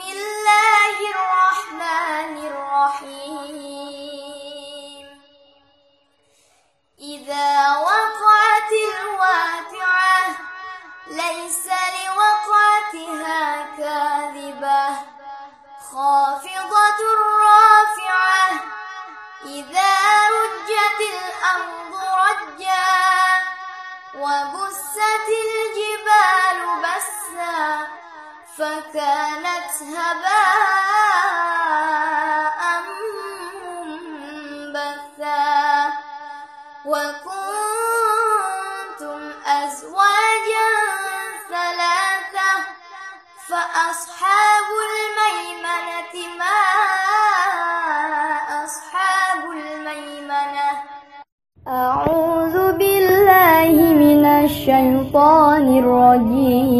بسم الله الرحمن الرحيم إذا الواقعة ليس لوقعتها كاذبة خافضة رافعة إذا رجت الأرض رجا وبست الجبال بسا فكانت هباء منبثا وكنتم أزواجا ثلاثة فأصحاب الميمنة ما أصحاب الميمنة؟ أعوذ بالله من الشيطان الرجيم.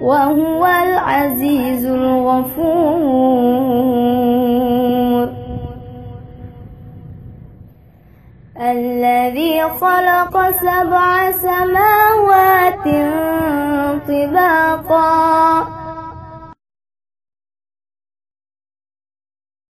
وهو العزيز الغفور. الذي خلق سبع سماوات طباقا.